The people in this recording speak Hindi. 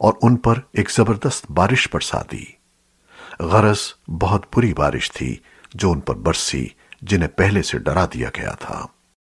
और उन पर एक ज़बरदस्त बारिश बरसा दी। गरज बहुत बुरी बारिश थी, जो उन पर बरसी, जिन्हें पहले से डरा दिया गया था।